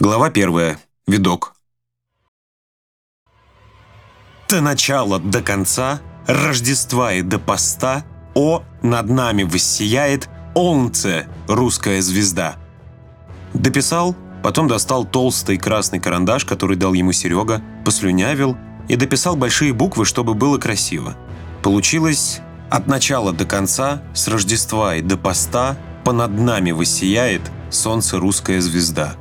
Глава первая. Видок. До начала, до конца, Рождества и до поста, О, над нами воссияет Олнце, русская звезда. Дописал, потом достал толстый красный карандаш, который дал ему Серега, послюнявил и дописал большие буквы, чтобы было красиво. Получилось от начала до конца, с Рождества и до поста, понад нами воссияет солнце русская звезда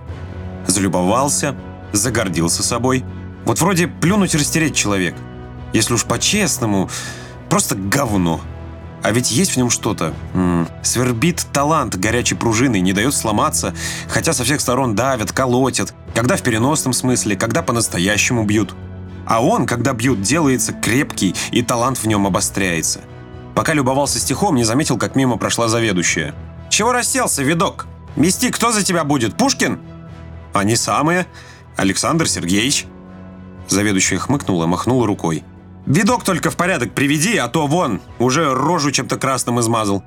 залюбовался, загордился собой. Вот вроде плюнуть и растереть человек. Если уж по-честному, просто говно. А ведь есть в нем что-то. Свербит талант горячей пружины, не дает сломаться, хотя со всех сторон давят, колотят. Когда в переносном смысле, когда по-настоящему бьют. А он, когда бьют, делается крепкий, и талант в нем обостряется. Пока любовался стихом, не заметил, как мимо прошла заведующая. «Чего расселся, видок? Мести кто за тебя будет, Пушкин?» «Они самые. Александр Сергеевич». Заведующая хмыкнула, махнула рукой. «Видок только в порядок приведи, а то вон, уже рожу чем-то красным измазал».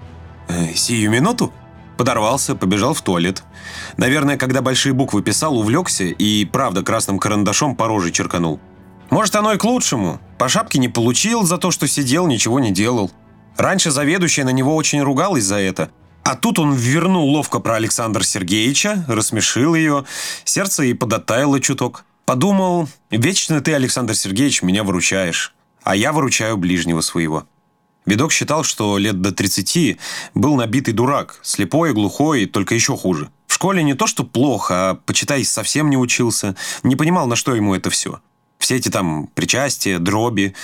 «Э, «Сию минуту?» Подорвался, побежал в туалет. Наверное, когда большие буквы писал, увлекся и, правда, красным карандашом по роже черканул. Может, оно и к лучшему. По шапке не получил за то, что сидел, ничего не делал. Раньше заведующая на него очень ругалась за это – а тут он вернул ловко про Александра Сергеевича, рассмешил ее, сердце и подотаяло чуток. Подумал, вечно ты, Александр Сергеевич, меня выручаешь, а я выручаю ближнего своего. Видок считал, что лет до 30 был набитый дурак, слепой, глухой, только еще хуже. В школе не то что плохо, а, почитай, совсем не учился, не понимал, на что ему это все. Все эти там причастия, дроби,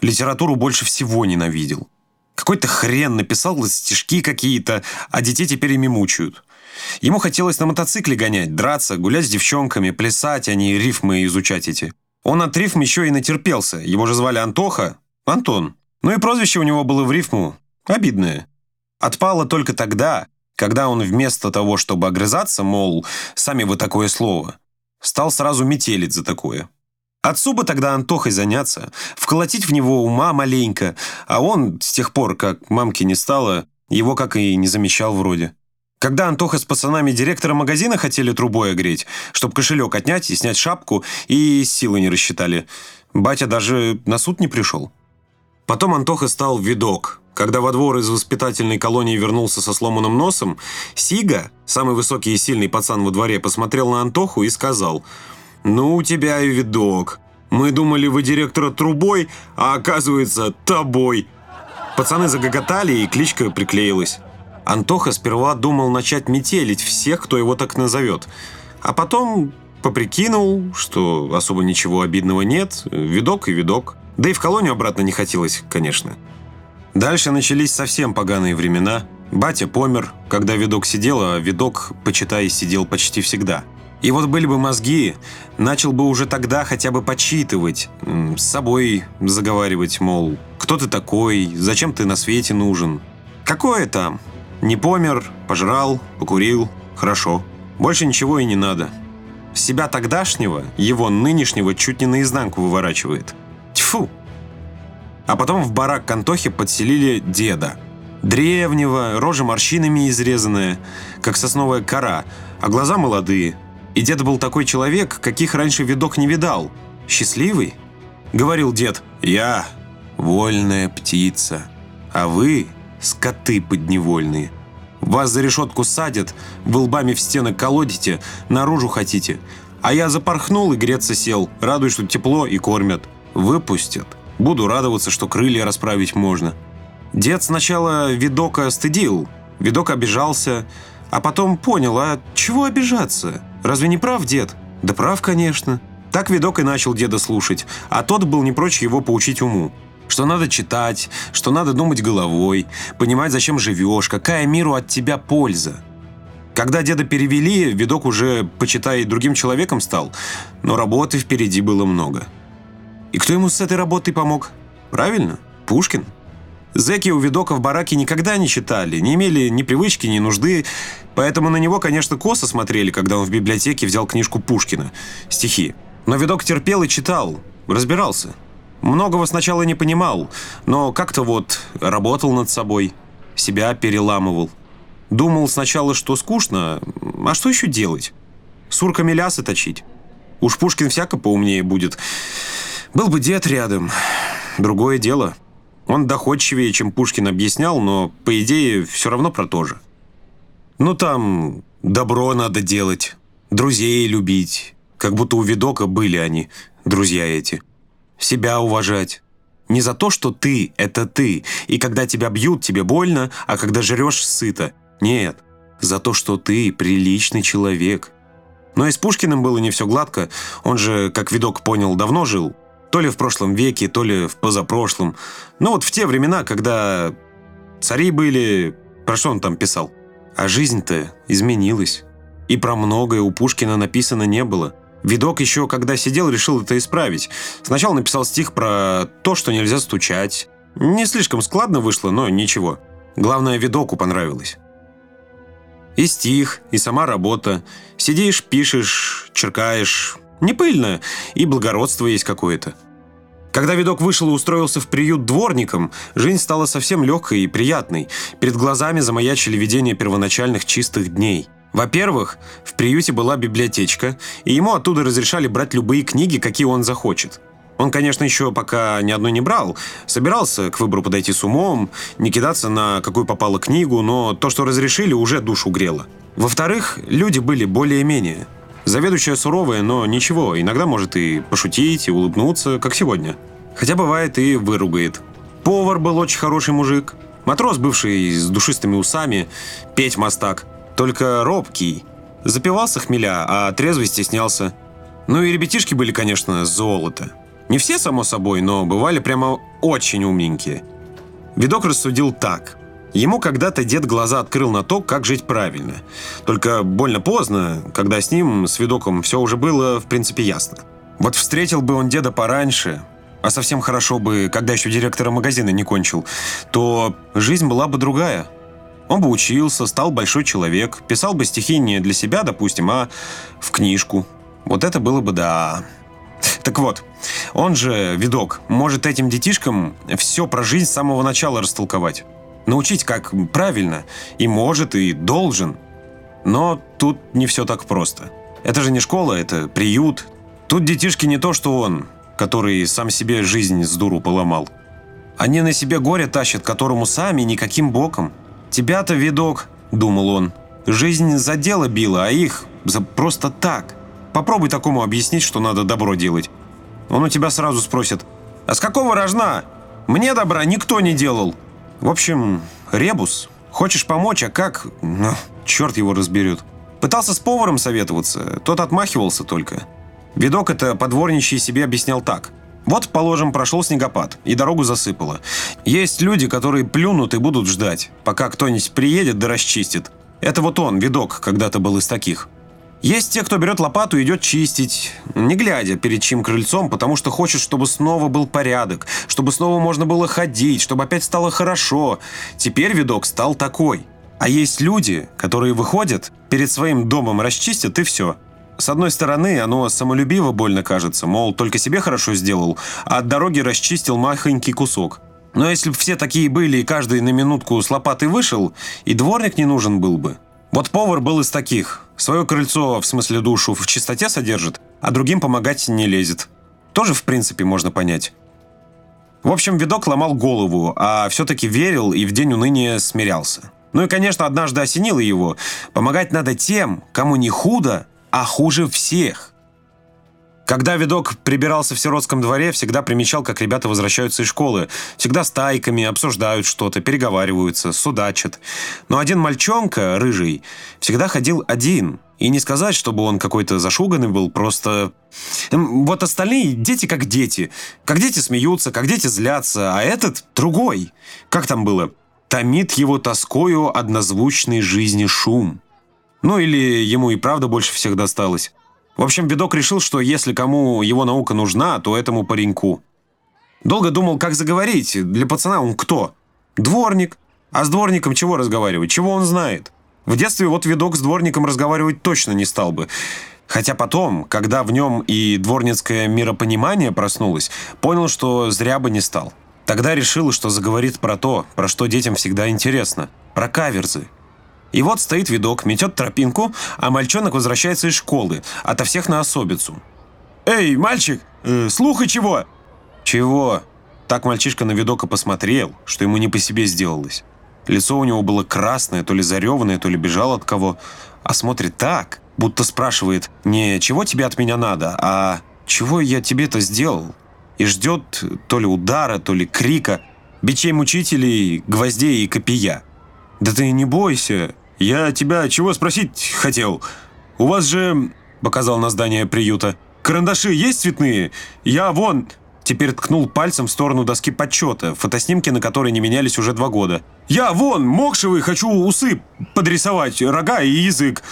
литературу больше всего ненавидел. Какой-то хрен написал стишки какие-то, а детей теперь ими мучают. Ему хотелось на мотоцикле гонять, драться, гулять с девчонками, плясать, а не рифмы изучать эти. Он от рифм еще и натерпелся. Его же звали Антоха. Антон. Ну и прозвище у него было в рифму. Обидное. Отпало только тогда, когда он вместо того, чтобы огрызаться, мол, сами вы такое слово, стал сразу метелить за такое. Отцу бы тогда Антохой заняться, вколотить в него ума маленько, а он, с тех пор, как мамки не стало, его как и не замечал вроде. Когда Антоха с пацанами директора магазина хотели трубой огреть, чтобы кошелек отнять и снять шапку, и силы не рассчитали, батя даже на суд не пришел. Потом Антоха стал видок. Когда во двор из воспитательной колонии вернулся со сломанным носом, Сига, самый высокий и сильный пацан во дворе, посмотрел на Антоху и сказал – «Ну, у тебя и видок. Мы думали, вы директора трубой, а оказывается, тобой». Пацаны загоготали, и кличка приклеилась. Антоха сперва думал начать метелить всех, кто его так назовет. А потом поприкинул, что особо ничего обидного нет, видок и видок. Да и в колонию обратно не хотелось, конечно. Дальше начались совсем поганые времена. Батя помер, когда видок сидел, а видок, почитай, сидел почти всегда – и вот были бы мозги, начал бы уже тогда хотя бы почитывать, с собой заговаривать, мол, кто ты такой, зачем ты на свете нужен. Какое там? Не помер, пожрал, покурил, хорошо. Больше ничего и не надо. Себя тогдашнего, его нынешнего чуть не наизнанку выворачивает. Тьфу! А потом в барак к Антохе подселили деда. Древнего, рожа морщинами изрезанная, как сосновая кора, а глаза молодые – и дед был такой человек, каких раньше видок не видал. Счастливый? Говорил дед, я вольная птица, а вы скоты подневольные. Вас за решетку садят, вы лбами в стены колодите, наружу хотите. А я запорхнул и греться сел, радуюсь, что тепло и кормят. Выпустят. Буду радоваться, что крылья расправить можно. Дед сначала видока стыдил, видок обижался, а потом понял, а чего обижаться? Разве не прав дед? Да прав, конечно. Так видок и начал деда слушать, а тот был не прочь его поучить уму. Что надо читать, что надо думать головой, понимать, зачем живешь, какая миру от тебя польза. Когда деда перевели, видок уже, почитай, другим человеком стал, но работы впереди было много. И кто ему с этой работой помог? Правильно, Пушкин. Зеки у видока в бараке никогда не читали, не имели ни привычки, ни нужды, поэтому на него, конечно, косо смотрели, когда он в библиотеке взял книжку Пушкина, стихи. Но видок терпел и читал, разбирался. Многого сначала не понимал, но как-то вот работал над собой, себя переламывал. Думал сначала, что скучно, а что еще делать? с урками лясы точить. Уж Пушкин всяко поумнее будет. Был бы дед рядом. Другое дело. Он доходчивее, чем Пушкин объяснял, но, по идее, все равно про то же. Ну там добро надо делать, друзей любить. Как будто у Видока были они, друзья эти. Себя уважать. Не за то, что ты – это ты, и когда тебя бьют, тебе больно, а когда жрешь – сыто. Нет, за то, что ты приличный человек. Но и с Пушкиным было не все гладко, он же, как Видок понял, давно жил. То ли в прошлом веке, то ли в позапрошлом. Ну вот в те времена, когда цари были... Про что он там писал? А жизнь-то изменилась. И про многое у Пушкина написано не было. Видок еще, когда сидел, решил это исправить. Сначала написал стих про то, что нельзя стучать. Не слишком складно вышло, но ничего. Главное, Видоку понравилось. И стих, и сама работа. Сидишь, пишешь, черкаешь. Не пыльно, и благородство есть какое-то. Когда видок вышел и устроился в приют дворником, жизнь стала совсем легкой и приятной. Перед глазами замаячили видения первоначальных чистых дней. Во-первых, в приюте была библиотечка, и ему оттуда разрешали брать любые книги, какие он захочет. Он, конечно, еще пока ни одной не брал, собирался к выбору подойти с умом, не кидаться на какую попало книгу, но то, что разрешили, уже душу грело. Во-вторых, люди были более-менее – Заведующая суровая, но ничего, иногда может и пошутить, и улыбнуться, как сегодня. Хотя бывает и выругает. Повар был очень хороший мужик. Матрос, бывший с душистыми усами, петь мастак. Только робкий. Запивался хмеля, а трезвый стеснялся. Ну и ребятишки были, конечно, золото. Не все, само собой, но бывали прямо очень умненькие. Видок рассудил так. Ему когда-то дед глаза открыл на то, как жить правильно. Только больно поздно, когда с ним, с видоком, все уже было, в принципе, ясно. Вот встретил бы он деда пораньше, а совсем хорошо бы, когда еще директора магазина не кончил, то жизнь была бы другая. Он бы учился, стал большой человек, писал бы стихи не для себя, допустим, а в книжку. Вот это было бы да. Так вот, он же, видок, может этим детишкам все про жизнь с самого начала растолковать научить, как правильно, и может, и должен. Но тут не все так просто. Это же не школа, это приют. Тут детишки не то, что он, который сам себе жизнь с дуру поломал. Они на себе горе тащат, которому сами никаким боком. Тебя-то, видок, думал он, жизнь за дело била, а их за просто так. Попробуй такому объяснить, что надо добро делать. Он у тебя сразу спросит, а с какого рожна? Мне добра никто не делал. В общем, ребус. Хочешь помочь, а как? Ну, черт его разберет. Пытался с поваром советоваться, тот отмахивался только. Видок это подворничий себе объяснял так. Вот, положим, прошел снегопад, и дорогу засыпало. Есть люди, которые плюнут и будут ждать, пока кто-нибудь приедет да расчистит. Это вот он, видок, когда-то был из таких. Есть те, кто берет лопату и идет чистить, не глядя перед чьим крыльцом, потому что хочет, чтобы снова был порядок, чтобы снова можно было ходить, чтобы опять стало хорошо. Теперь видок стал такой. А есть люди, которые выходят, перед своим домом расчистят и все. С одной стороны, оно самолюбиво больно кажется, мол, только себе хорошо сделал, а от дороги расчистил махонький кусок. Но если бы все такие были и каждый на минутку с лопатой вышел, и дворник не нужен был бы. Вот повар был из таких. Свое крыльцо, в смысле душу, в чистоте содержит, а другим помогать не лезет. Тоже, в принципе, можно понять. В общем, видок ломал голову, а все-таки верил и в день уныния смирялся. Ну и, конечно, однажды осенило его. Помогать надо тем, кому не худо, а хуже всех. Когда видок прибирался в сиротском дворе, всегда примечал, как ребята возвращаются из школы. Всегда стайками, обсуждают что-то, переговариваются, судачат. Но один мальчонка, рыжий, всегда ходил один. И не сказать, чтобы он какой-то зашуганный был, просто... Вот остальные дети как дети. Как дети смеются, как дети злятся, а этот другой. Как там было? Томит его тоскою однозвучной жизни шум. Ну или ему и правда больше всех досталось. В общем, Видок решил, что если кому его наука нужна, то этому пареньку. Долго думал, как заговорить. Для пацана он кто? Дворник. А с дворником чего разговаривать? Чего он знает? В детстве вот Видок с дворником разговаривать точно не стал бы. Хотя потом, когда в нем и дворницкое миропонимание проснулось, понял, что зря бы не стал. Тогда решил, что заговорит про то, про что детям всегда интересно. Про каверзы. И вот стоит видок, метет тропинку, а мальчонок возвращается из школы, ото всех на особицу. «Эй, мальчик, э, слуха чего?» «Чего?» Так мальчишка на видока посмотрел, что ему не по себе сделалось. Лицо у него было красное, то ли зареванное, то ли бежал от кого. А смотрит так, будто спрашивает не «чего тебе от меня надо?», а «чего я тебе-то сделал?» И ждет то ли удара, то ли крика, бичей мучителей, гвоздей и копия. «Да ты не бойся, я тебя чего спросить хотел? У вас же...» – показал на здание приюта. «Карандаши есть цветные? Я вон...» Теперь ткнул пальцем в сторону доски подсчета, фотоснимки на которой не менялись уже два года. «Я вон, мокшевый, хочу усы подрисовать, рога и язык.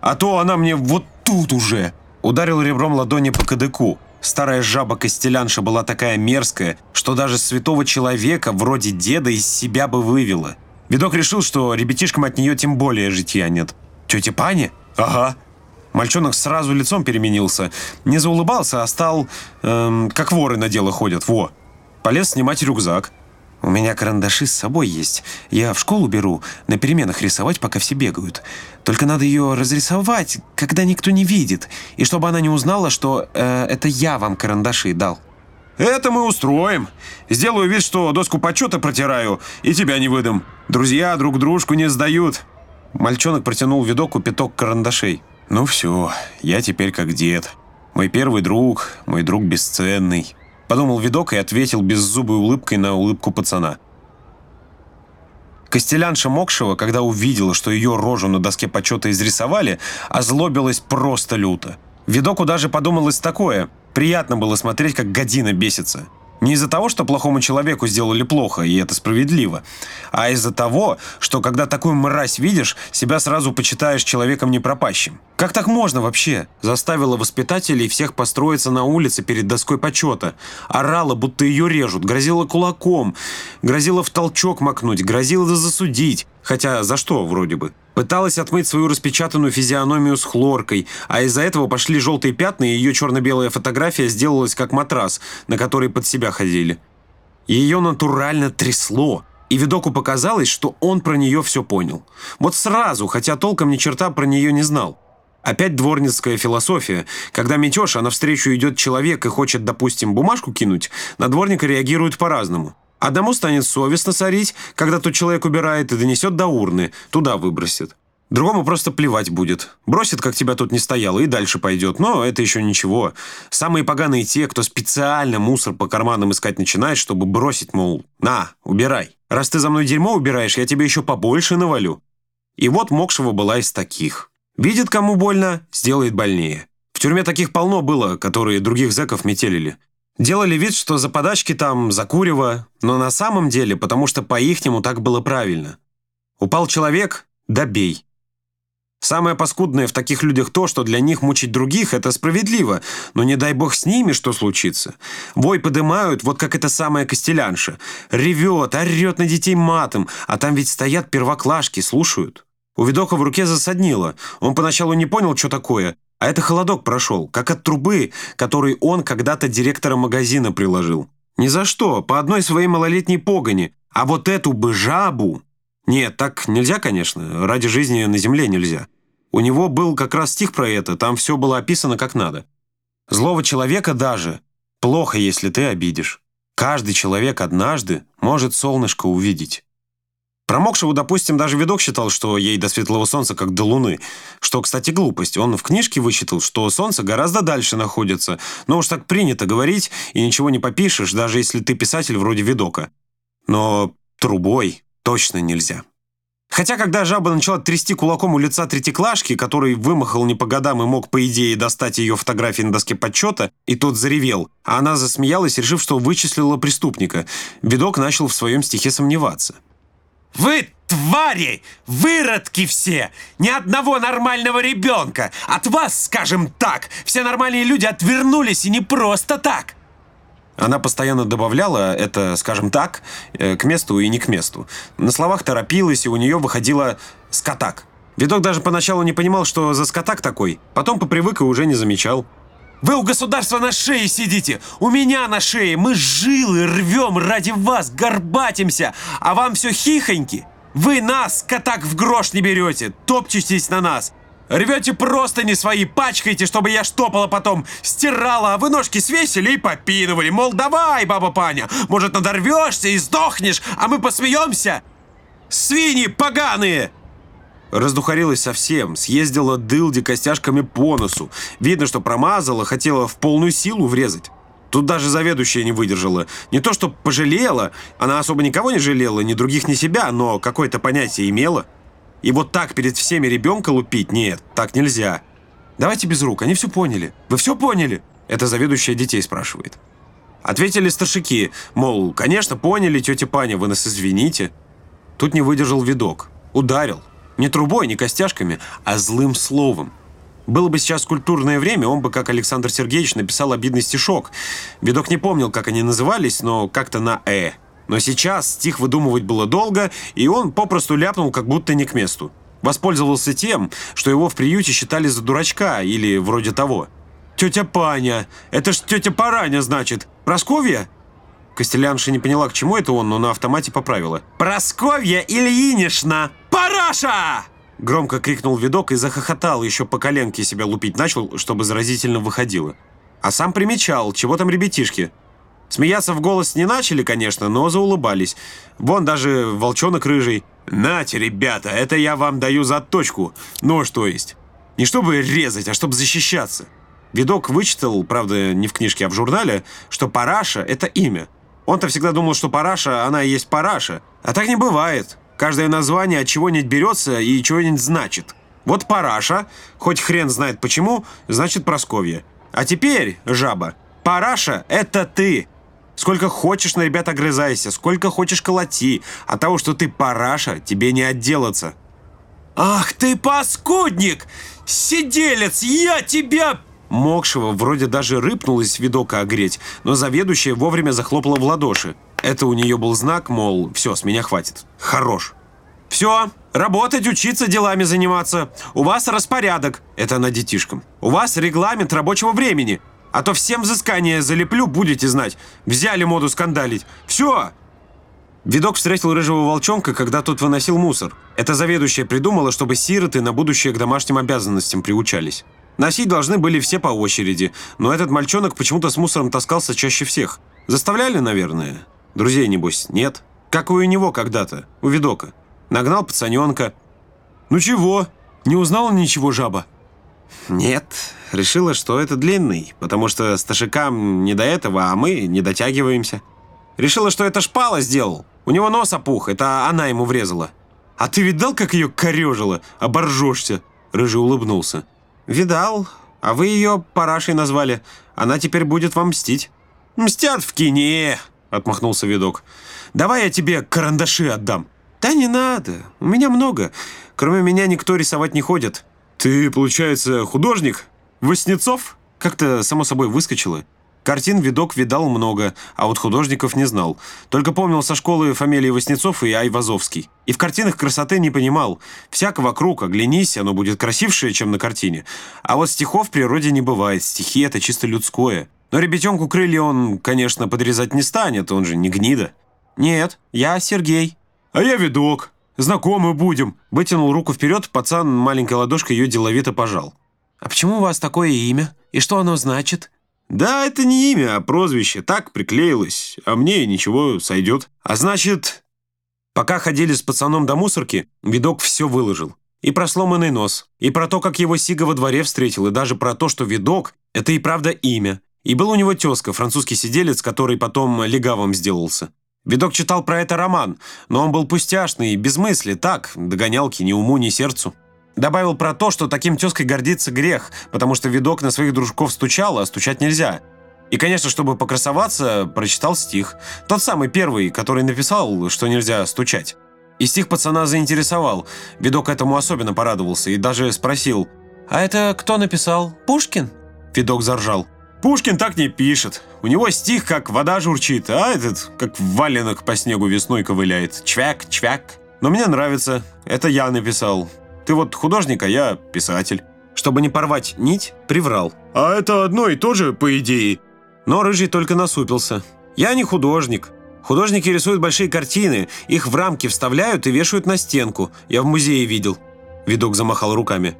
А то она мне вот тут уже!» Ударил ребром ладони по кадыку. Старая жаба-костелянша была такая мерзкая, что даже святого человека, вроде деда, из себя бы вывела. Видок решил, что ребятишкам от нее тем более житья нет. «Тетя Паня?» «Ага». Мальчонок сразу лицом переменился. Не заулыбался, а стал, эм, как воры на дело ходят, во. Полез снимать рюкзак. «У меня карандаши с собой есть. Я в школу беру, на переменах рисовать, пока все бегают. Только надо ее разрисовать, когда никто не видит, и чтобы она не узнала, что э, это я вам карандаши дал». «Это мы устроим. Сделаю вид, что доску почета протираю, и тебя не выдам. Друзья друг дружку не сдают». Мальчонок протянул видоку пяток карандашей. «Ну все, я теперь как дед. Мой первый друг, мой друг бесценный». Подумал видок и ответил беззубой улыбкой на улыбку пацана. Костелянша Мокшева, когда увидела, что ее рожу на доске почета изрисовали, озлобилась просто люто. Видоку даже подумалось такое – Приятно было смотреть, как година бесится. Не из-за того, что плохому человеку сделали плохо, и это справедливо, а из-за того, что когда такую мразь видишь, себя сразу почитаешь человеком непропащим. Как так можно вообще? Заставила воспитателей всех построиться на улице перед доской почета. Орала, будто ее режут, грозила кулаком, грозила в толчок макнуть, грозила засудить. Хотя за что вроде бы? Пыталась отмыть свою распечатанную физиономию с хлоркой, а из-за этого пошли желтые пятна, и ее черно-белая фотография сделалась как матрас, на который под себя ходили. Ее натурально трясло, и видоку показалось, что он про нее все понял. Вот сразу, хотя толком ни черта про нее не знал. Опять дворницкая философия. Когда метешь, а навстречу идет человек и хочет, допустим, бумажку кинуть, на дворника реагируют по-разному. Одному станет совестно сорить, когда тот человек убирает и донесет до урны, туда выбросит. Другому просто плевать будет. Бросит, как тебя тут не стояло, и дальше пойдет. Но это еще ничего. Самые поганые те, кто специально мусор по карманам искать начинает, чтобы бросить, мол, на, убирай. Раз ты за мной дерьмо убираешь, я тебе еще побольше навалю. И вот Мокшева была из таких. Видит, кому больно, сделает больнее. В тюрьме таких полно было, которые других зэков метелили. Делали вид, что за подачки там, за курево, но на самом деле, потому что по-ихнему так было правильно. Упал человек – добей. Самое паскудное в таких людях то, что для них мучить других – это справедливо, но не дай бог с ними что случится. Вой подымают, вот как эта самая костелянша. Ревет, орет на детей матом, а там ведь стоят первоклашки, слушают. У видока в руке засаднило. Он поначалу не понял, что такое, а это холодок прошел, как от трубы, который он когда-то директора магазина приложил. Ни за что, по одной своей малолетней погоне. А вот эту бы жабу... Нет, так нельзя, конечно. Ради жизни на земле нельзя. У него был как раз стих про это, там все было описано как надо. Злого человека даже плохо, если ты обидишь. Каждый человек однажды может солнышко увидеть. Промокшего, допустим, даже видок считал, что ей до светлого солнца как до луны. Что, кстати, глупость. Он в книжке вычитал, что солнце гораздо дальше находится. Но уж так принято говорить, и ничего не попишешь, даже если ты писатель вроде видока. Но трубой точно нельзя. Хотя, когда жаба начала трясти кулаком у лица третьеклашки, который вымахал не по годам и мог, по идее, достать ее фотографии на доске подсчета, и тот заревел, а она засмеялась, решив, что вычислила преступника, видок начал в своем стихе сомневаться. Вы твари! Выродки все! Ни одного нормального ребенка! От вас, скажем так, все нормальные люди отвернулись и не просто так!» Она постоянно добавляла это, скажем так, э, к месту и не к месту. На словах торопилась, и у нее выходило «скотак». Видок даже поначалу не понимал, что за скотак такой, потом попривык и уже не замечал. Вы у государства на шее сидите, у меня на шее. Мы жилы рвем ради вас, горбатимся, а вам все хихоньки. Вы нас, так в грош не берете, топчетесь на нас. Рвете просто не свои, пачкаете, чтобы я штопала потом, стирала, а вы ножки свесили и попинывали. Мол, давай, баба Паня, может, надорвешься и сдохнешь, а мы посмеемся? Свиньи поганые! Раздухарилась совсем, съездила дылди костяшками по носу. Видно, что промазала, хотела в полную силу врезать. Тут даже заведующая не выдержала. Не то, что пожалела, она особо никого не жалела, ни других, ни себя, но какое-то понятие имела. И вот так перед всеми ребенка лупить? Нет, так нельзя. Давайте без рук, они все поняли. Вы все поняли? Это заведующая детей спрашивает. Ответили старшики, мол, конечно, поняли, тетя Паня, вы нас извините. Тут не выдержал видок. Ударил. Не трубой, не костяшками, а злым словом. Было бы сейчас культурное время, он бы, как Александр Сергеевич, написал обидный стишок. Видок не помнил, как они назывались, но как-то на «э». Но сейчас стих выдумывать было долго, и он попросту ляпнул, как будто не к месту. Воспользовался тем, что его в приюте считали за дурачка или вроде того. «Тетя Паня! Это ж тетя Параня, значит! Просковья?» Костелянша не поняла, к чему это он, но на автомате поправила. «Просковья Ильинична! Параша!» Громко крикнул видок и захохотал, еще по коленке себя лупить начал, чтобы заразительно выходило. А сам примечал, чего там ребятишки – Смеяться в голос не начали, конечно, но заулыбались. Вон даже волчонок рыжий. «Нате, ребята, это я вам даю за точку. Нож, то есть. Не чтобы резать, а чтобы защищаться». Видок вычитал, правда, не в книжке, а в журнале, что Параша – это имя. Он-то всегда думал, что Параша, она и есть Параша. А так не бывает. Каждое название от чего-нибудь берется и чего-нибудь значит. Вот Параша, хоть хрен знает почему, значит Просковья. А теперь, жаба, Параша – это ты. Сколько хочешь на ребят огрызайся, сколько хочешь колоти. От того, что ты параша, тебе не отделаться. «Ах ты паскудник! Сиделец, я тебя...» Мокшего вроде даже рыпнулась видока огреть, но заведующая вовремя захлопала в ладоши. Это у нее был знак, мол, все, с меня хватит. Хорош. «Все, работать, учиться, делами заниматься. У вас распорядок». Это она детишкам. «У вас регламент рабочего времени. А то всем взыскание залеплю, будете знать. Взяли моду скандалить. Все!» Видок встретил рыжего волчонка, когда тот выносил мусор. Это заведующая придумала, чтобы сироты на будущее к домашним обязанностям приучались. Носить должны были все по очереди, но этот мальчонок почему-то с мусором таскался чаще всех. Заставляли, наверное? Друзей, небось, нет? Как и у него когда-то, у Видока. Нагнал пацаненка. «Ну чего? Не узнала ничего жаба?» «Нет, решила, что это длинный, потому что сташикам не до этого, а мы не дотягиваемся. Решила, что это шпала сделал. У него нос опух, это она ему врезала. А ты видал, как ее корежила? Оборжешься!» Рыжий улыбнулся. «Видал. А вы ее парашей назвали. Она теперь будет вам мстить». «Мстят в кине!» — отмахнулся видок. «Давай я тебе карандаши отдам». «Да не надо. У меня много. Кроме меня никто рисовать не ходит». «Ты, получается, художник?» Воснецов? Как-то само собой выскочило. Картин видок видал много, а вот художников не знал. Только помнил со школы фамилии Воснецов и Айвазовский. И в картинах красоты не понимал. Всяко вокруг, оглянись, оно будет красивше, чем на картине. А вот стихов в природе не бывает. Стихи — это чисто людское. Но ребятенку крылья он, конечно, подрезать не станет, он же не гнида. «Нет, я Сергей». «А я видок. Знакомы будем». Вытянул руку вперед, пацан маленькой ладошкой ее деловито пожал. «А почему у вас такое имя? И что оно значит?» «Да, это не имя, а прозвище. Так приклеилось. А мне ничего, сойдет. А значит...» Пока ходили с пацаном до мусорки, видок все выложил. И про сломанный нос, и про то, как его Сига во дворе встретил, и даже про то, что видок – это и правда имя. И был у него тезка, французский сиделец, который потом легавым сделался. Видок читал про это роман, но он был пустяшный, без мысли, так, догонялки ни уму, ни сердцу. Добавил про то, что таким тезкой гордиться грех, потому что видок на своих дружков стучал, а стучать нельзя. И, конечно, чтобы покрасоваться, прочитал стих. Тот самый первый, который написал, что нельзя стучать. И стих пацана заинтересовал. Видок этому особенно порадовался и даже спросил. «А это кто написал? Пушкин?» Видок заржал. «Пушкин так не пишет. У него стих как вода журчит, а этот как валенок по снегу весной ковыляет. Чвяк, чвяк. Но мне нравится. Это я написал. Ты вот художник, а я писатель. Чтобы не порвать нить, приврал. А это одно и то же, по идее. Но Рыжий только насупился. Я не художник. Художники рисуют большие картины, их в рамки вставляют и вешают на стенку. Я в музее видел». Видок замахал руками.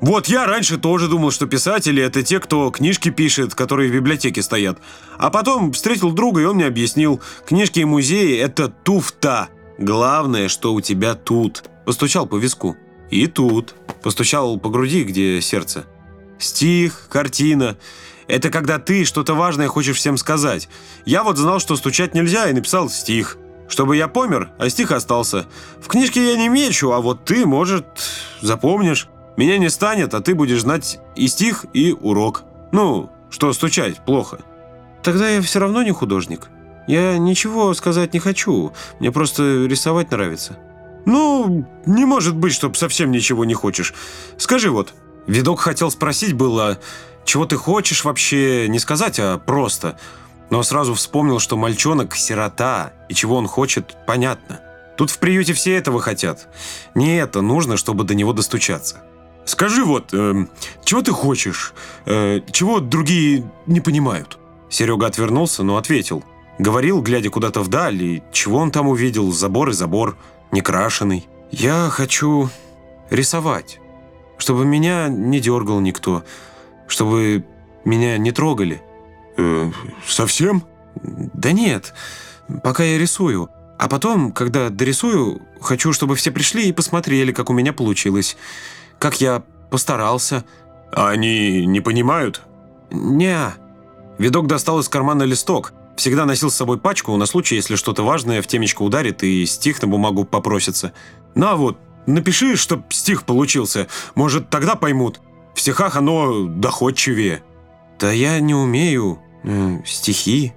«Вот я раньше тоже думал, что писатели – это те, кто книжки пишет, которые в библиотеке стоят. А потом встретил друга, и он мне объяснил, книжки и музеи – это туфта. Главное, что у тебя тут». Постучал по виску. «И тут». Постучал по груди, где сердце. «Стих, картина – это когда ты что-то важное хочешь всем сказать. Я вот знал, что стучать нельзя, и написал стих. Чтобы я помер, а стих остался. В книжке я не мечу, а вот ты, может, запомнишь». Меня не станет, а ты будешь знать и стих, и урок. Ну, что стучать плохо. Тогда я все равно не художник. Я ничего сказать не хочу. Мне просто рисовать нравится. Ну, не может быть, чтоб совсем ничего не хочешь. Скажи вот. Видок хотел спросить было, чего ты хочешь вообще, не сказать, а просто. Но сразу вспомнил, что мальчонок – сирота, и чего он хочет, понятно. Тут в приюте все этого хотят. Не это нужно, чтобы до него достучаться. Скажи вот, э, чего ты хочешь? Э, чего другие не понимают?» Серега отвернулся, но ответил. Говорил, глядя куда-то вдаль, и чего он там увидел? Забор и забор, некрашенный. «Я хочу рисовать, чтобы меня не дергал никто, чтобы меня не трогали». Э, «Совсем?» «Да нет, пока я рисую. А потом, когда дорисую, хочу, чтобы все пришли и посмотрели, как у меня получилось» как я постарался». А они не понимают? не Видок достал из кармана листок. Всегда носил с собой пачку на случай, если что-то важное в темечко ударит и стих на бумагу попросится. «На вот, напиши, чтоб стих получился. Может, тогда поймут. В стихах оно доходчивее». «Да я не умею. Э, стихи».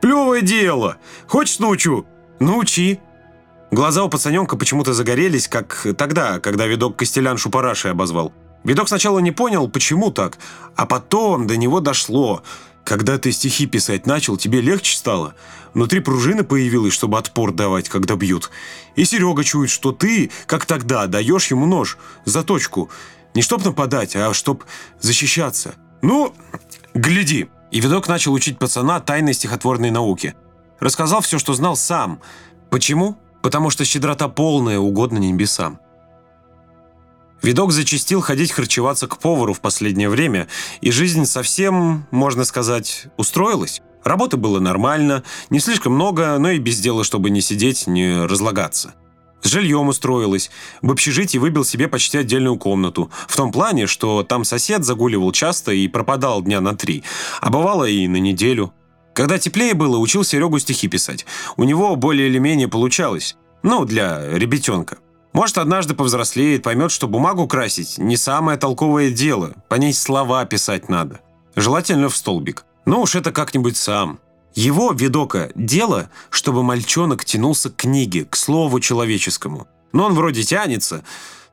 «Плевое дело! Хочешь научу?» «Научи». Глаза у пацаненка почему-то загорелись, как тогда, когда видок Костеляншу парашей обозвал. Видок сначала не понял, почему так, а потом до него дошло. Когда ты стихи писать начал, тебе легче стало. Внутри пружина появилась, чтобы отпор давать, когда бьют. И Серега чует, что ты, как тогда, даешь ему нож, заточку. Не чтоб нападать, а чтоб защищаться. Ну, гляди. И видок начал учить пацана тайной стихотворной науки. Рассказал все, что знал сам. Почему? Потому что щедрота полная угодна небесам. Видок зачастил ходить харчеваться к повару в последнее время, и жизнь совсем, можно сказать, устроилась. Работы было нормально, не слишком много, но и без дела, чтобы не сидеть, не разлагаться. С жильем устроилась. В общежитии выбил себе почти отдельную комнату. В том плане, что там сосед загуливал часто и пропадал дня на три, а бывало и на неделю. Когда теплее было, учил Серегу стихи писать. У него более или менее получалось. Ну, для ребятенка. Может, однажды повзрослеет, поймет, что бумагу красить не самое толковое дело. По ней слова писать надо. Желательно в столбик. Ну уж это как-нибудь сам. Его, видока, дело, чтобы мальчонок тянулся к книге, к слову человеческому. Но он вроде тянется.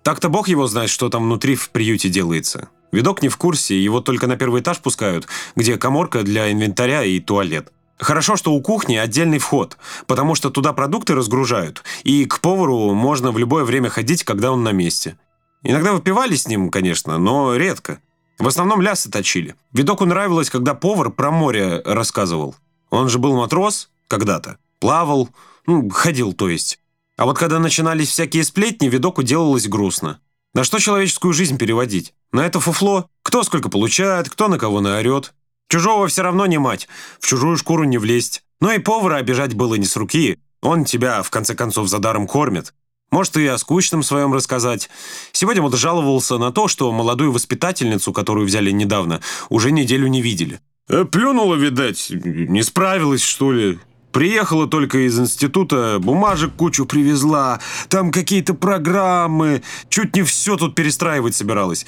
Так-то бог его знает, что там внутри в приюте делается. Видок не в курсе, его только на первый этаж пускают, где коморка для инвентаря и туалет. Хорошо, что у кухни отдельный вход, потому что туда продукты разгружают, и к повару можно в любое время ходить, когда он на месте. Иногда выпивали с ним, конечно, но редко. В основном лясы точили. Видоку нравилось, когда повар про море рассказывал. Он же был матрос когда-то. Плавал, ну, ходил, то есть. А вот когда начинались всякие сплетни, видоку делалось грустно. На что человеческую жизнь переводить? На это фуфло? Кто сколько получает, кто на кого наорет? Чужого все равно не мать, в чужую шкуру не влезть. Но и повара обижать было не с руки. Он тебя, в конце концов, за даром кормит. Может, и о скучном своем рассказать. Сегодня вот жаловался на то, что молодую воспитательницу, которую взяли недавно, уже неделю не видели. Э, плюнула, видать, не справилась, что ли. Приехала только из института, бумажек кучу привезла, там какие-то программы, чуть не все тут перестраивать собиралась.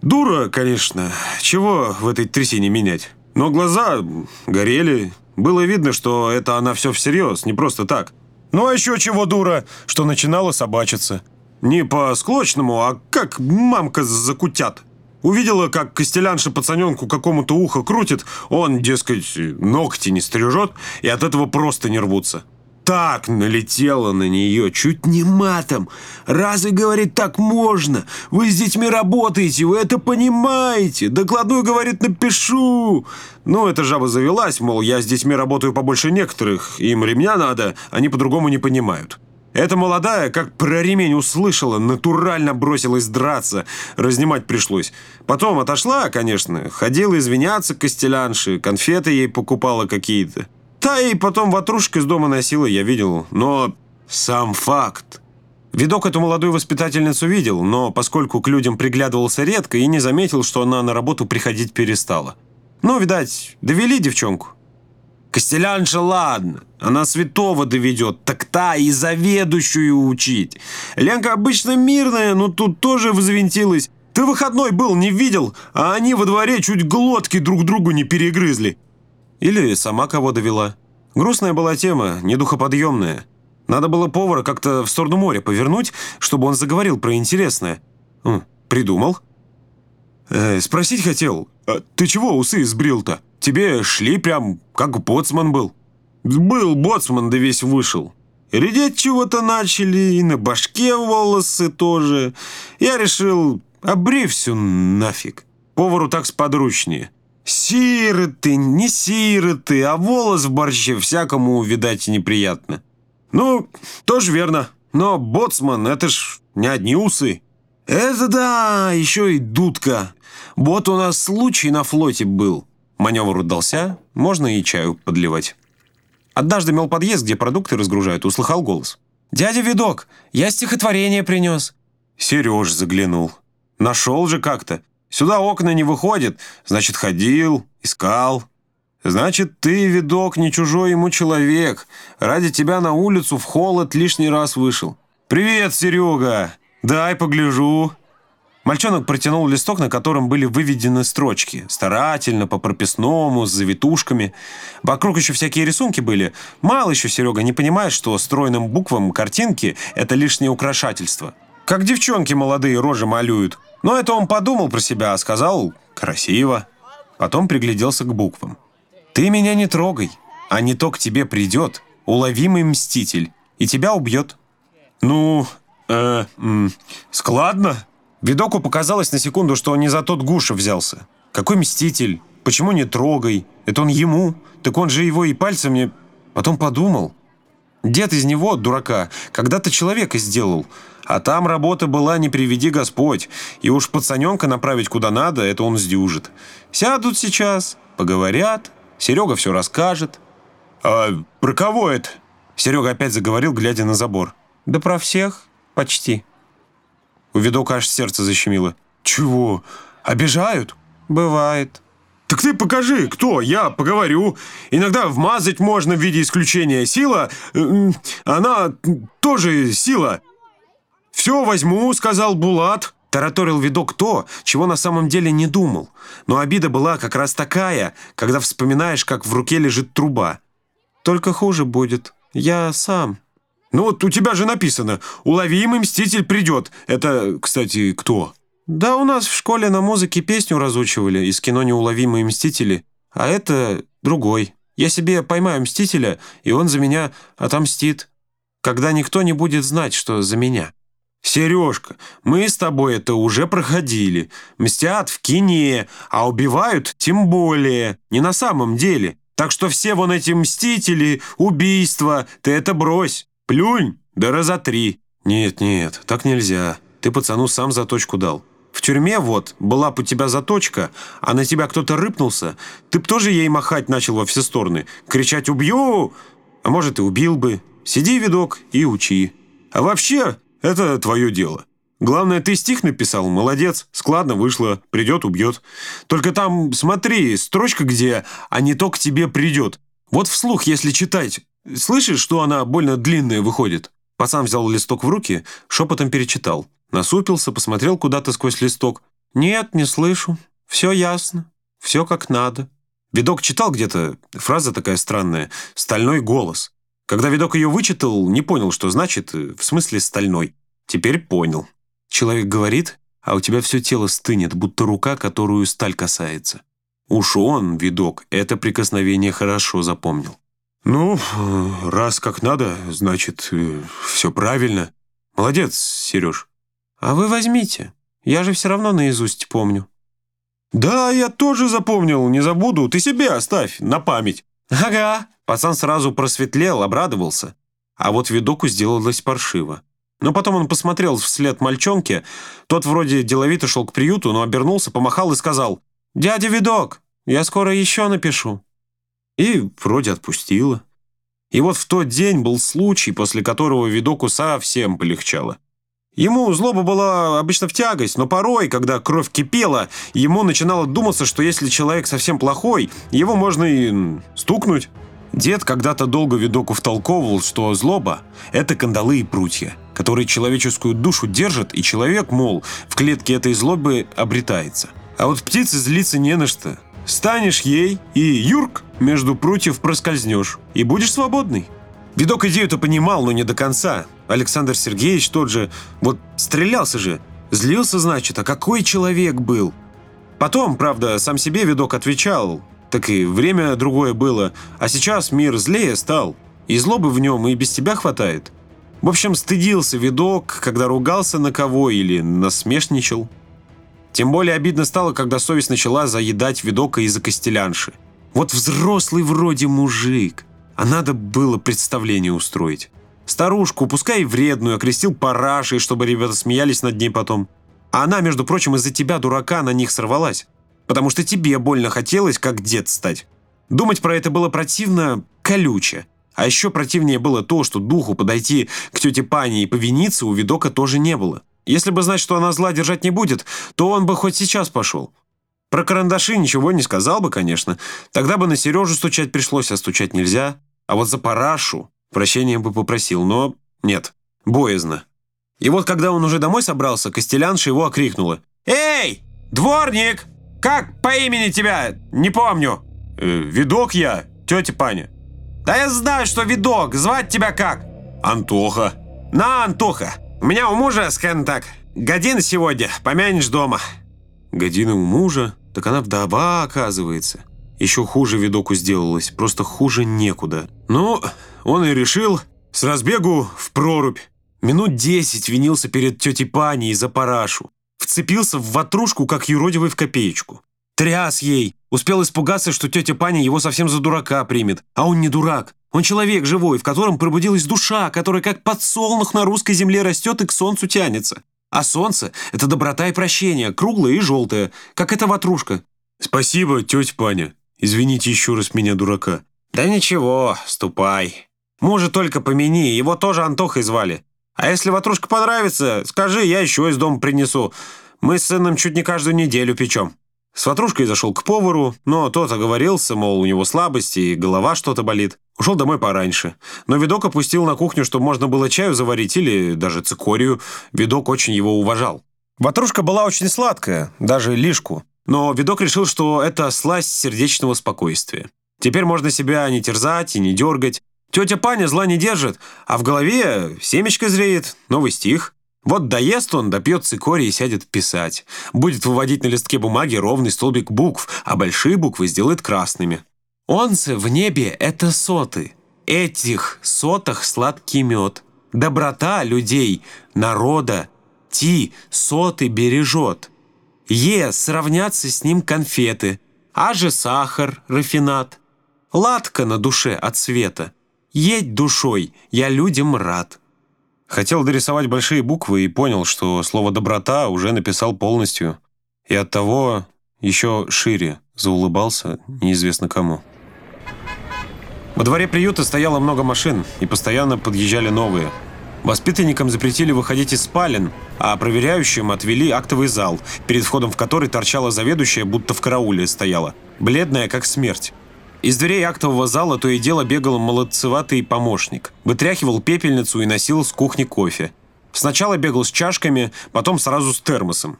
Дура, конечно, чего в этой трясине менять? Но глаза горели, было видно, что это она все всерьез, не просто так. Ну а еще чего дура, что начинала собачиться. Не по склочному, а как мамка закутят. Увидела, как Костелянша пацаненку какому-то ухо крутит, он, дескать, ногти не стрижет, и от этого просто не рвутся. так налетела на нее, чуть не матом. Разве, говорит, так можно? Вы с детьми работаете, вы это понимаете. Докладную, говорит, напишу. Ну, эта жаба завелась, мол, я с детьми работаю побольше некоторых, им ремня надо, они по-другому не понимают. Эта молодая, как про ремень услышала, натурально бросилась драться. Разнимать пришлось. Потом отошла, конечно. Ходила извиняться к костелянше, конфеты ей покупала какие-то. Та и потом ватрушек из дома носила, я видел. Но сам факт. Видок эту молодую воспитательницу видел, но поскольку к людям приглядывался редко и не заметил, что она на работу приходить перестала. Ну, видать, довели девчонку. Костелянша, ладно, она святого доведет, так та и заведующую учить. Ленка обычно мирная, но тут тоже взвинтилась. Ты выходной был, не видел, а они во дворе чуть глотки друг другу не перегрызли. Или сама кого довела. Грустная была тема, недухоподъемная. Надо было повара как-то в сторону моря повернуть, чтобы он заговорил про интересное. Придумал. Э, спросить хотел, ты чего усы сбрил-то? Тебе шли прям, как боцман был. Был боцман, да весь вышел. Редеть чего-то начали, и на башке волосы тоже. Я решил, обри все нафиг. Повару так сподручнее. Сироты, не сироты, а волос в борще всякому, видать, неприятно. Ну, тоже верно. Но боцман, это ж не одни усы. Это да, еще и дудка. Вот у нас случай на флоте был. Маневр удался, можно и чаю подливать. Однажды мел подъезд, где продукты разгружают, услыхал голос. «Дядя Видок, я стихотворение принес». Сереж заглянул. «Нашел же как-то. Сюда окна не выходят. Значит, ходил, искал. Значит, ты, Видок, не чужой ему человек. Ради тебя на улицу в холод лишний раз вышел. Привет, Серега. Дай погляжу». Мальчонок протянул листок, на котором были выведены строчки. Старательно, по прописному, с завитушками. Вокруг еще всякие рисунки были. Мало еще Серега не понимает, что стройным буквам картинки – это лишнее украшательство. Как девчонки молодые рожи малюют. Но это он подумал про себя, а сказал «красиво». Потом пригляделся к буквам. «Ты меня не трогай, а не то к тебе придет уловимый мститель и тебя убьет». «Ну, э, складно». Видоку показалось на секунду, что он не за тот Гуша взялся. Какой мститель? Почему не трогай? Это он ему. Так он же его и пальцем не... Потом подумал. Дед из него, дурака, когда-то человека сделал. А там работа была «не приведи Господь». И уж пацаненка направить куда надо, это он сдюжит. Сядут сейчас, поговорят, Серега все расскажет. «А про кого это?» Серега опять заговорил, глядя на забор. «Да про всех. Почти». У видока аж сердце защемило. «Чего? Обижают?» «Бывает». «Так ты покажи, кто, я поговорю. Иногда вмазать можно в виде исключения. Сила, она тоже сила». «Все возьму», — сказал Булат. Тараторил видок то, чего на самом деле не думал. Но обида была как раз такая, когда вспоминаешь, как в руке лежит труба. «Только хуже будет. Я сам». Ну вот у тебя же написано «Уловимый мститель придет». Это, кстати, кто? Да у нас в школе на музыке песню разучивали из кино «Неуловимые мстители». А это другой. Я себе поймаю мстителя, и он за меня отомстит. Когда никто не будет знать, что за меня. «Сережка, мы с тобой это уже проходили. Мстят в кине, а убивают тем более. Не на самом деле. Так что все вон эти мстители, убийства, ты это брось. Плюнь, да раза три. Нет, нет, так нельзя. Ты пацану сам заточку дал. В тюрьме вот была бы у тебя заточка, а на тебя кто-то рыпнулся, ты б тоже ей махать начал во все стороны, кричать «убью!» А может, и убил бы. Сиди, видок, и учи. А вообще, это твое дело. Главное, ты стих написал, молодец, складно вышло, придет, убьет. Только там, смотри, строчка где, а не то к тебе придет. Вот вслух, если читать, Слышишь, что она больно длинная выходит?» Пацан взял листок в руки, шепотом перечитал. Насупился, посмотрел куда-то сквозь листок. «Нет, не слышу. Все ясно. Все как надо». Видок читал где-то, фраза такая странная, «стальной голос». Когда Видок ее вычитал, не понял, что значит, в смысле «стальной». Теперь понял. Человек говорит, а у тебя все тело стынет, будто рука, которую сталь касается. Уж он, Видок, это прикосновение хорошо запомнил. Ну, раз как надо, значит, э, все правильно. Молодец, Сереж. А вы возьмите. Я же все равно наизусть помню. Да, я тоже запомнил, не забуду. Ты себе оставь, на память. Ага. Пацан сразу просветлел, обрадовался. А вот видоку сделалось паршиво. Но потом он посмотрел вслед мальчонке. Тот вроде деловито шел к приюту, но обернулся, помахал и сказал «Дядя Видок, я скоро еще напишу». И вроде отпустила. И вот в тот день был случай, после которого Видоку совсем полегчало. Ему злоба была обычно в тягость, но порой, когда кровь кипела, ему начинало думаться, что если человек совсем плохой, его можно и стукнуть. Дед когда-то долго Видоку втолковывал, что злоба – это кандалы и прутья, которые человеческую душу держат, и человек, мол, в клетке этой злобы обретается. А вот птице злиться не на что. Станешь ей и, юрк, между прутьев проскользнешь, и будешь свободный. Видок идею-то понимал, но не до конца. Александр Сергеевич тот же, вот стрелялся же. Злился, значит, а какой человек был? Потом, правда, сам себе Видок отвечал, так и время другое было, а сейчас мир злее стал, и злобы в нем и без тебя хватает. В общем, стыдился Видок, когда ругался на кого или насмешничал. Тем более обидно стало, когда совесть начала заедать Видока из-за костелянши. Вот взрослый вроде мужик, а надо было представление устроить. Старушку, пускай вредную, окрестил парашей, чтобы ребята смеялись над ней потом. А она, между прочим, из-за тебя, дурака, на них сорвалась. Потому что тебе больно хотелось, как дед стать. Думать про это было противно, колюче. А еще противнее было то, что духу подойти к тете Пане и повиниться у Видока тоже не было. Если бы знать, что она зла держать не будет, то он бы хоть сейчас пошел. Про карандаши ничего не сказал бы, конечно. Тогда бы на Сережу стучать пришлось, а стучать нельзя. А вот за парашу прощения бы попросил, но нет, боязно. И вот когда он уже домой собрался, Костелянша его окрикнула. «Эй, дворник! Как по имени тебя? Не помню». Э, «Видок я, тетя Паня». «Да я знаю, что видок. Звать тебя как?» «Антоха». «На, Антоха, у меня у мужа, скажем так, година сегодня, помянешь дома». Година у мужа? Так она вдова, оказывается. Еще хуже видоку сделалось, просто хуже некуда. Ну, он и решил с разбегу в прорубь. Минут десять винился перед тетей Паней за парашу. Вцепился в ватрушку, как юродивый в копеечку. Тряс ей. Успел испугаться, что тетя Паня его совсем за дурака примет. А он не дурак. Он человек живой, в котором пробудилась душа, которая как подсолнух на русской земле растет и к солнцу тянется. А солнце — это доброта и прощение, круглое и желтое, как эта ватрушка. Спасибо, тетя Паня. Извините еще раз меня, дурака. Да ничего, ступай. Мужа только помяни, его тоже Антохой звали. А если ватрушка понравится, скажи, я еще из дома принесу. Мы с сыном чуть не каждую неделю печем. С ватрушкой зашел к повару, но тот оговорился, мол, у него слабости и голова что-то болит. Ушел домой пораньше. Но видок опустил на кухню, чтобы можно было чаю заварить или даже цикорию. Видок очень его уважал. Ватрушка была очень сладкая, даже лишку. Но видок решил, что это сласть сердечного спокойствия. Теперь можно себя не терзать и не дергать. Тетя Паня зла не держит, а в голове семечко зреет, новый стих. Вот доест он, допьет цикорий и сядет писать. Будет выводить на листке бумаги ровный столбик букв, а большие буквы сделает красными. Онце в небе — это соты. Этих сотах сладкий мед. Доброта людей, народа, ти соты бережет. Е сравнятся с ним конфеты, а же сахар, рафинат. Ладка на душе от света. Едь душой, я людям рад. Хотел дорисовать большие буквы и понял, что слово «доброта» уже написал полностью. И оттого еще шире заулыбался неизвестно кому. Во дворе приюта стояло много машин, и постоянно подъезжали новые. Воспитанникам запретили выходить из спален, а проверяющим отвели актовый зал, перед входом в который торчала заведующая, будто в карауле стояла, бледная, как смерть. Из дверей актового зала то и дело бегал молодцеватый помощник. Вытряхивал пепельницу и носил с кухни кофе. Сначала бегал с чашками, потом сразу с термосом.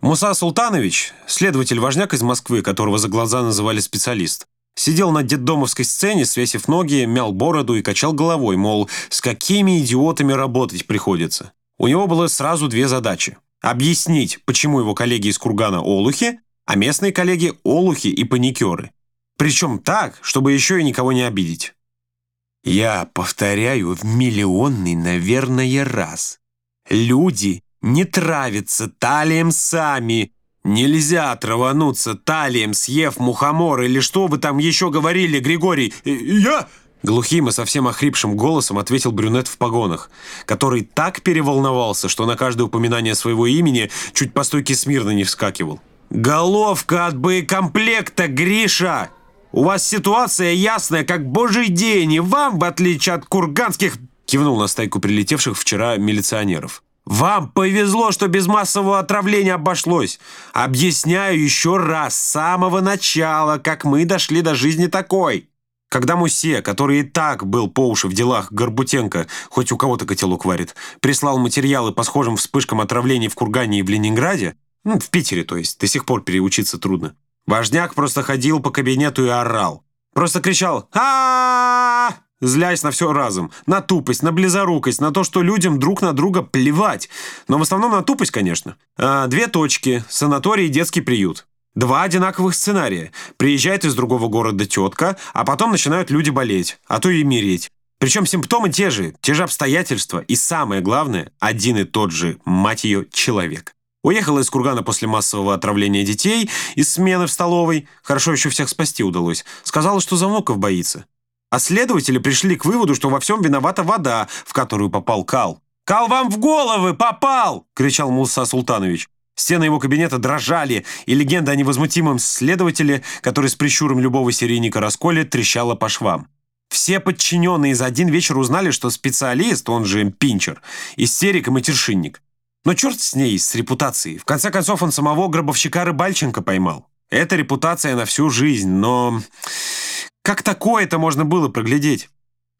Муса Султанович, следователь-важняк из Москвы, которого за глаза называли специалист, сидел на детдомовской сцене, свесив ноги, мял бороду и качал головой, мол, с какими идиотами работать приходится. У него было сразу две задачи. Объяснить, почему его коллеги из Кургана – олухи, а местные коллеги – олухи и паникеры. Причем так, чтобы еще и никого не обидеть. Я повторяю в миллионный, наверное, раз. Люди не травятся талием сами. Нельзя травануться талием, съев мухомор или что вы там еще говорили, Григорий. Я... Глухим и совсем охрипшим голосом ответил брюнет в погонах, который так переволновался, что на каждое упоминание своего имени чуть по стойке смирно не вскакивал. «Головка от боекомплекта, Гриша! У вас ситуация ясная, как божий день, и вам, в отличие от курганских...» Кивнул на стайку прилетевших вчера милиционеров. «Вам повезло, что без массового отравления обошлось. Объясняю еще раз, с самого начала, как мы дошли до жизни такой». Когда Мусе, который и так был по уши в делах Горбутенко, хоть у кого-то котелок варит, прислал материалы по схожим вспышкам отравлений в Кургане и в Ленинграде, ну, в Питере, то есть, до сих пор переучиться трудно, Важняк просто ходил по кабинету и орал. Просто кричал а, злясь на все разом. На тупость, на близорукость, на то, что людям друг на друга плевать. Но в основном на тупость, конечно. А, две точки. Санаторий и детский приют. Два одинаковых сценария. Приезжает из другого города тетка, а потом начинают люди болеть, а то и мереть. Причем симптомы те же, те же обстоятельства. И самое главное, один и тот же, мать ее, человек. Уехала из Кургана после массового отравления детей из смены в столовой. Хорошо еще всех спасти удалось. Сказала, что за внуков боится. А следователи пришли к выводу, что во всем виновата вода, в которую попал Кал. «Кал вам в головы попал!» – кричал Муса Султанович. Стены его кабинета дрожали, и легенда о невозмутимом следователе, который с прищуром любого серийника расколет, трещала по швам. Все подчиненные за один вечер узнали, что специалист, он же пинчер, истерик и матершинник. Но черт с ней, с репутацией. В конце концов, он самого гробовщика Рыбальченко поймал. Это репутация на всю жизнь, но... Как такое-то можно было проглядеть?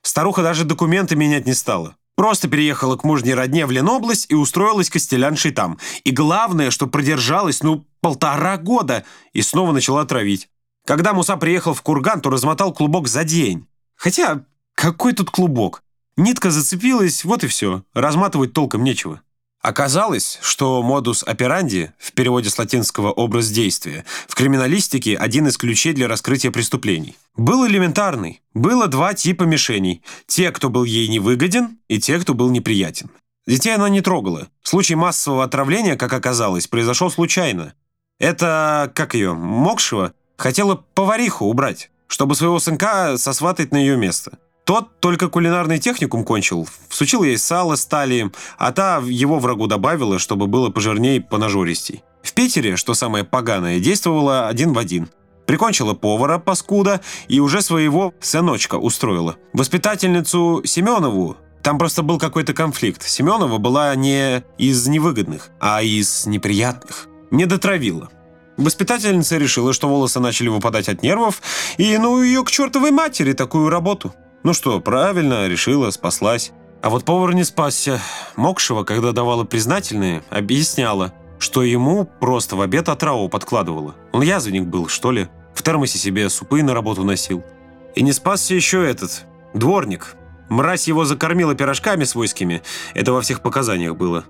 Старуха даже документы менять не стала. Просто переехала к мужней родне в Ленобласть и устроилась костеляншей там. И главное, что продержалась, ну, полтора года, и снова начала травить. Когда Муса приехал в Курган, то размотал клубок за день. Хотя, какой тут клубок? Нитка зацепилась, вот и все. Разматывать толком нечего. Оказалось, что модус операнди, в переводе с латинского «образ действия», в криминалистике один из ключей для раскрытия преступлений. Был элементарный. Было два типа мишеней. Те, кто был ей невыгоден, и те, кто был неприятен. Детей она не трогала. Случай массового отравления, как оказалось, произошел случайно. Это, как ее, Мокшева, хотела повариху убрать, чтобы своего сынка сосватать на ее место. Тот только кулинарный техникум кончил, всучил ей сало с талием, а та его врагу добавила, чтобы было пожирней, понажористей. В Питере, что самое поганое, действовала один в один. Прикончила повара, паскуда, и уже своего сыночка устроила. Воспитательницу Семенову там просто был какой-то конфликт. Семенова была не из невыгодных, а из неприятных. Не дотравила. Воспитательница решила, что волосы начали выпадать от нервов, и ну ее к чертовой матери такую работу. Ну что, правильно, решила, спаслась. А вот повар не спасся. Мокшева, когда давала признательные, объясняла, что ему просто в обед отраву подкладывала. Он язвенник был, что ли. В термосе себе супы на работу носил. И не спасся еще этот, дворник. Мразь его закормила пирожками свойскими. Это во всех показаниях было.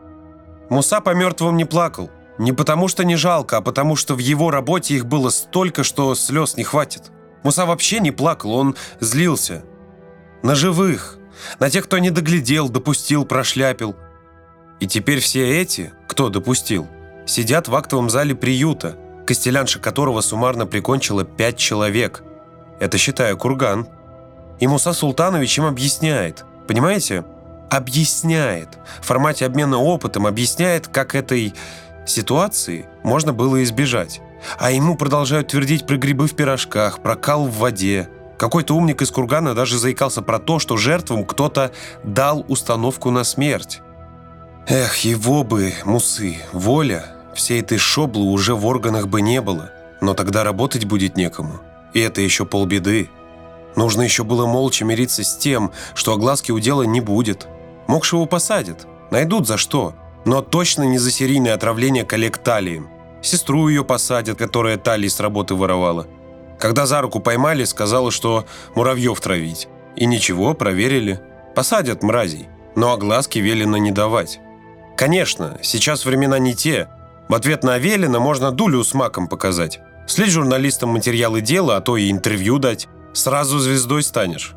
Муса по мертвым не плакал. Не потому что не жалко, а потому что в его работе их было столько, что слез не хватит. Муса вообще не плакал, он злился. На живых. На тех, кто не доглядел, допустил, прошляпил. И теперь все эти, кто допустил, сидят в актовом зале приюта, костелянша которого суммарно прикончила пять человек. Это считая курган. И Муса Султанович им объясняет. Понимаете? Объясняет. В формате обмена опытом объясняет, как этой ситуации можно было избежать. А ему продолжают твердить про грибы в пирожках, про кал в воде. Какой-то умник из Кургана даже заикался про то, что жертвам кто-то дал установку на смерть. Эх, его бы, мусы, воля, всей этой шоблы уже в органах бы не было. Но тогда работать будет некому. И это еще полбеды. Нужно еще было молча мириться с тем, что огласки у дела не будет. Мокшеву посадят. Найдут за что. Но точно не за серийное отравление коллег талием. Сестру ее посадят, которая талии с работы воровала. Когда за руку поймали, сказала, что муравьев травить. И ничего, проверили. Посадят мразей, но огласки велено не давать. Конечно, сейчас времена не те. В ответ на Велина можно дулю с маком показать. Слить журналистам материалы дела, а то и интервью дать. Сразу звездой станешь.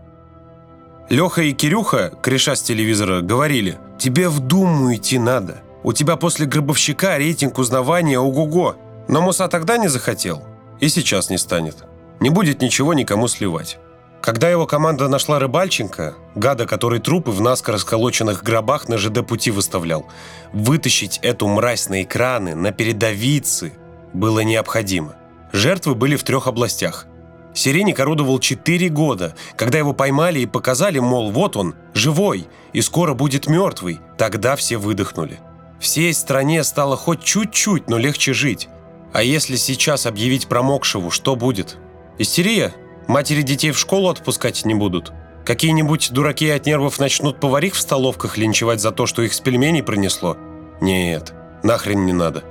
Леха и Кирюха, креша с телевизора, говорили, «Тебе в Думу идти надо. У тебя после Гробовщика рейтинг узнавания ого-го». Но Муса тогда не захотел и сейчас не станет. Не будет ничего никому сливать. Когда его команда нашла Рыбальченко, гада, который трупы в наскоро расколоченных гробах на ЖД-пути выставлял, вытащить эту мразь на экраны, на передовицы, было необходимо. Жертвы были в трех областях. Сиреник орудовал 4 года. Когда его поймали и показали, мол, вот он, живой, и скоро будет мертвый, тогда все выдохнули. Всей стране стало хоть чуть-чуть, но легче жить. А если сейчас объявить промокшеву, что будет? Истерия? Матери детей в школу отпускать не будут. Какие-нибудь дураки от нервов начнут поварих в столовках линчевать за то, что их с пельменей пронесло? Нет, нахрен не надо.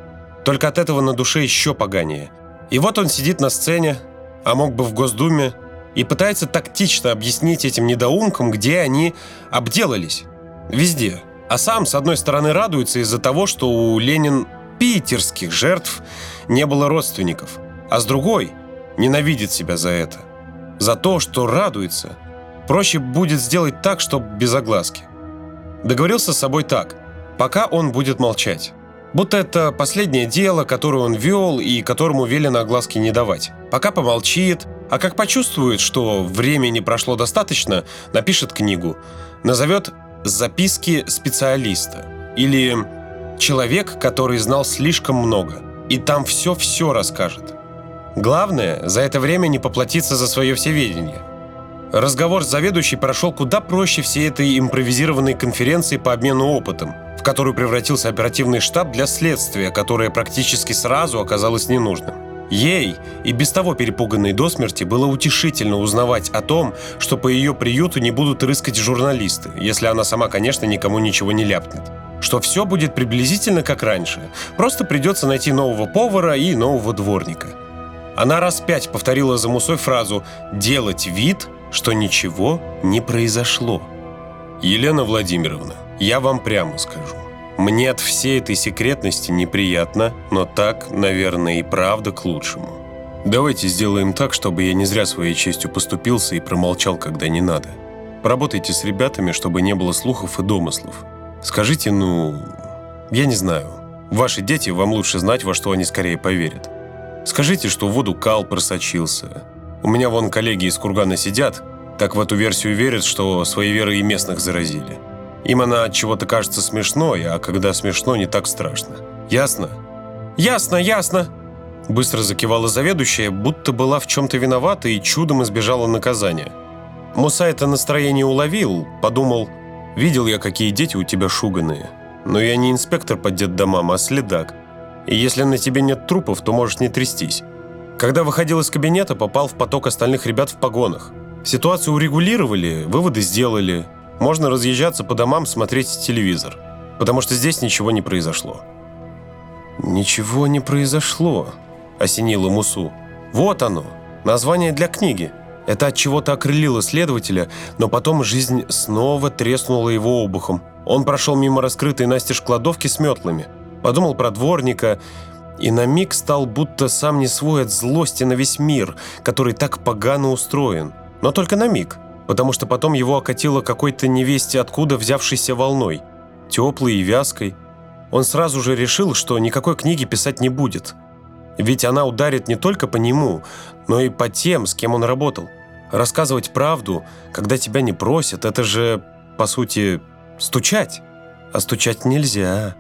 Только от этого на душе еще поганее. И вот он сидит на сцене, а мог бы в Госдуме, и пытается тактично объяснить этим недоумкам, где они обделались. Везде. А сам, с одной стороны, радуется из-за того, что у Ленин питерских жертв не было родственников, а с другой ненавидит себя за это за то, что радуется, проще будет сделать так, чтобы без огласки. Договорился с собой так, пока он будет молчать. Будто это последнее дело, которое он вел и которому велено огласки не давать. Пока помолчит, а как почувствует, что времени прошло достаточно, напишет книгу. Назовет «Записки специалиста» или «Человек, который знал слишком много» и там все-все расскажет. Главное, за это время не поплатиться за свое всеведение. Разговор с заведующей прошел куда проще всей этой импровизированной конференции по обмену опытом, в которую превратился оперативный штаб для следствия, которое практически сразу оказалось ненужным. Ей, и без того перепуганной до смерти, было утешительно узнавать о том, что по ее приюту не будут рыскать журналисты, если она сама, конечно, никому ничего не ляпнет. Что все будет приблизительно как раньше, просто придется найти нового повара и нового дворника – она раз пять повторила за Мусой фразу «делать вид, что ничего не произошло». «Елена Владимировна, я вам прямо скажу. Мне от всей этой секретности неприятно, но так, наверное, и правда к лучшему. Давайте сделаем так, чтобы я не зря своей честью поступился и промолчал, когда не надо. Поработайте с ребятами, чтобы не было слухов и домыслов. Скажите, ну... Я не знаю. Ваши дети, вам лучше знать, во что они скорее поверят. Скажите, что в воду кал просочился. У меня вон коллеги из Кургана сидят, так в эту версию верят, что своей верой и местных заразили. Им она от чего-то кажется смешной, а когда смешно, не так страшно. Ясно? Ясно, ясно. Быстро закивала заведующая, будто была в чем-то виновата и чудом избежала наказания. Муса это настроение уловил, подумал, видел я, какие дети у тебя шуганые. Но я не инспектор по детдомам, а следак. И если на тебе нет трупов, то можешь не трястись. Когда выходил из кабинета, попал в поток остальных ребят в погонах. Ситуацию урегулировали, выводы сделали. Можно разъезжаться по домам, смотреть телевизор. Потому что здесь ничего не произошло. «Ничего не произошло», – осенило Мусу. «Вот оно, название для книги. Это от чего-то окрылило следователя, но потом жизнь снова треснула его обухом. Он прошел мимо раскрытой настежь кладовки с метлами – Подумал про дворника и на миг стал будто сам не свой от злости на весь мир, который так погано устроен. Но только на миг, потому что потом его окатило какой-то невесте откуда взявшейся волной, теплой и вязкой. Он сразу же решил, что никакой книги писать не будет. Ведь она ударит не только по нему, но и по тем, с кем он работал. Рассказывать правду, когда тебя не просят, это же, по сути, стучать. А стучать нельзя.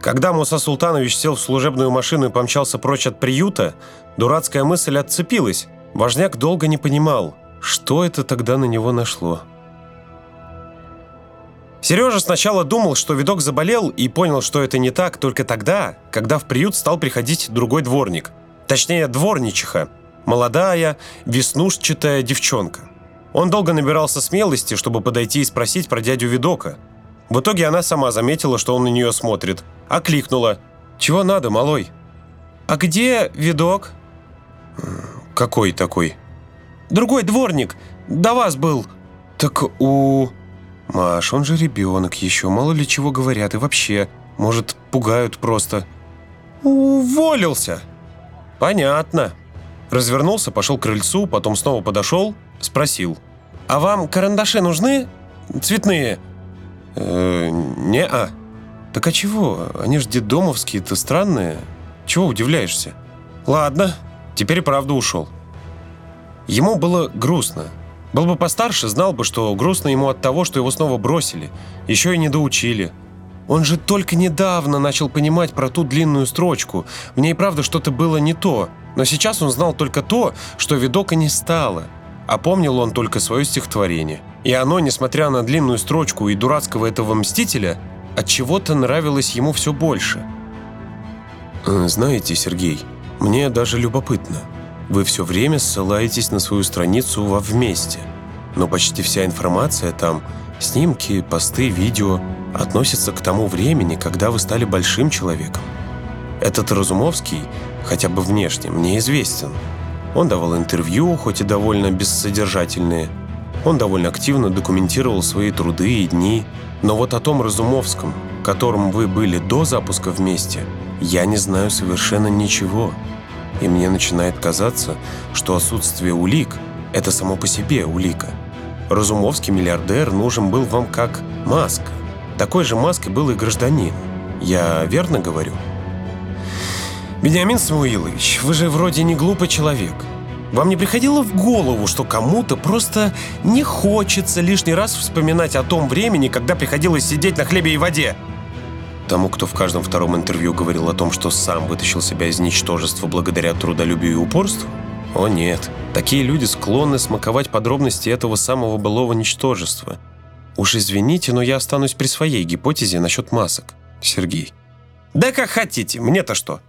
Когда Муса Султанович сел в служебную машину и помчался прочь от приюта, дурацкая мысль отцепилась. Важняк долго не понимал, что это тогда на него нашло. Сережа сначала думал, что видок заболел и понял, что это не так только тогда, когда в приют стал приходить другой дворник. Точнее, дворничиха. Молодая, веснушчатая девчонка. Он долго набирался смелости, чтобы подойти и спросить про дядю Видока – в итоге она сама заметила, что он на нее смотрит. Окликнула. «Чего надо, малой?» «А где видок?» «Какой такой?» «Другой дворник. До вас был». «Так у...» «Маш, он же ребенок еще, мало ли чего говорят. И вообще, может, пугают просто». «Уволился». «Понятно». Развернулся, пошел к крыльцу, потом снова подошел, спросил. А вам карандаши нужны? Цветные? Э, не-а. Так а чего? Они ж детдомовские-то странные. Чего удивляешься? Ладно, теперь правда ушел. Ему было грустно. Был бы постарше, знал бы, что грустно ему от того, что его снова бросили. Еще и не доучили. Он же только недавно начал понимать про ту длинную строчку. В ней, правда, что-то было не то. Но сейчас он знал только то, что видока не стало. А помнил он только свое стихотворение. И оно, несмотря на длинную строчку и дурацкого этого мстителя, от чего то нравилось ему все больше. «Э, «Знаете, Сергей, мне даже любопытно. Вы все время ссылаетесь на свою страницу во «Вместе», но почти вся информация там – снимки, посты, видео – относится к тому времени, когда вы стали большим человеком. Этот Разумовский, хотя бы внешне, мне известен. Он давал интервью, хоть и довольно бессодержательные. Он довольно активно документировал свои труды и дни. Но вот о том Разумовском, которым вы были до запуска вместе, я не знаю совершенно ничего. И мне начинает казаться, что отсутствие улик – это само по себе улика. Разумовский миллиардер нужен был вам как маска. Такой же маской был и гражданин. Я верно говорю? Вениамин Самуилович, вы же вроде не глупый человек. Вам не приходило в голову, что кому-то просто не хочется лишний раз вспоминать о том времени, когда приходилось сидеть на хлебе и воде? Тому, кто в каждом втором интервью говорил о том, что сам вытащил себя из ничтожества благодаря трудолюбию и упорству? О нет, такие люди склонны смаковать подробности этого самого былого ничтожества – Уж извините, но я останусь при своей гипотезе насчет масок, Сергей. Да как хотите, мне-то что?